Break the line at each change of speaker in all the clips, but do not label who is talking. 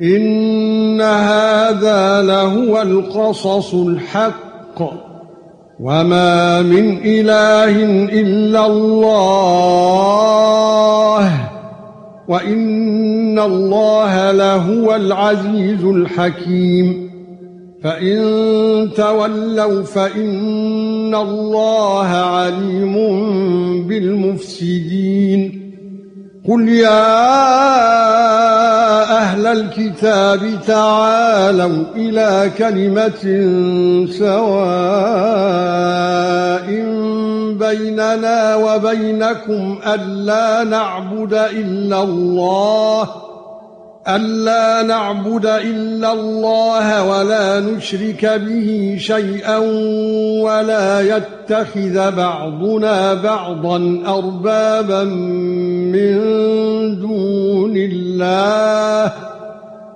إن هذا لهو القصص الحق وما من إله إلا الله وإن الله لهو العزيز الحكيم فإن تولوا فإن الله عليم بالمفسدين قل يا أهل الكتاب تعالوا إلى كلمة سواء بيننا وبينكم ألا نعبد إلا الله ألا نعبد إلا الله ولا نشرك به شيئا ولا يتخذ بعضنا بعضا أربابا من دون الله.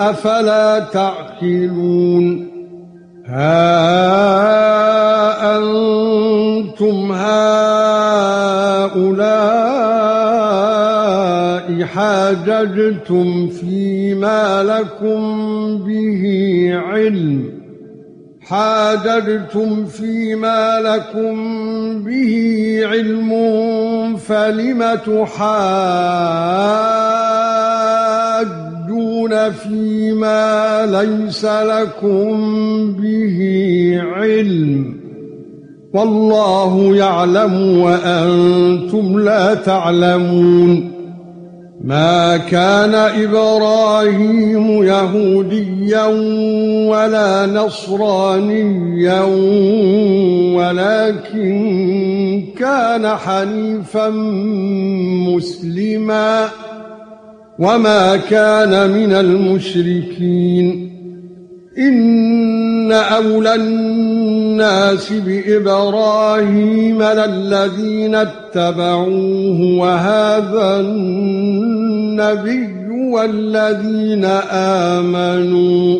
أفلا تعقلون؟ ها أنتم هؤلاء حاججتم فيما لكم به علم. حاججتم فيما لكم به علم فلم تحاجون فيما ليس لكم به علم والله يعلم وأنتم لا تعلمون ما كان إبراهيم يهوديا ولا نصرانيا ولكن كان حنيفا مسلما وما كان من المشركين ان اولى الناس بابراهيم للذين اتبعوه وهذا النبي والذين امنوا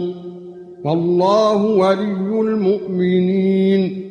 والله ولي المؤمنين